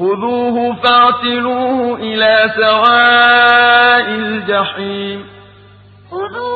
خذوه فاعتلوه إلى سواء الجحيم خذوه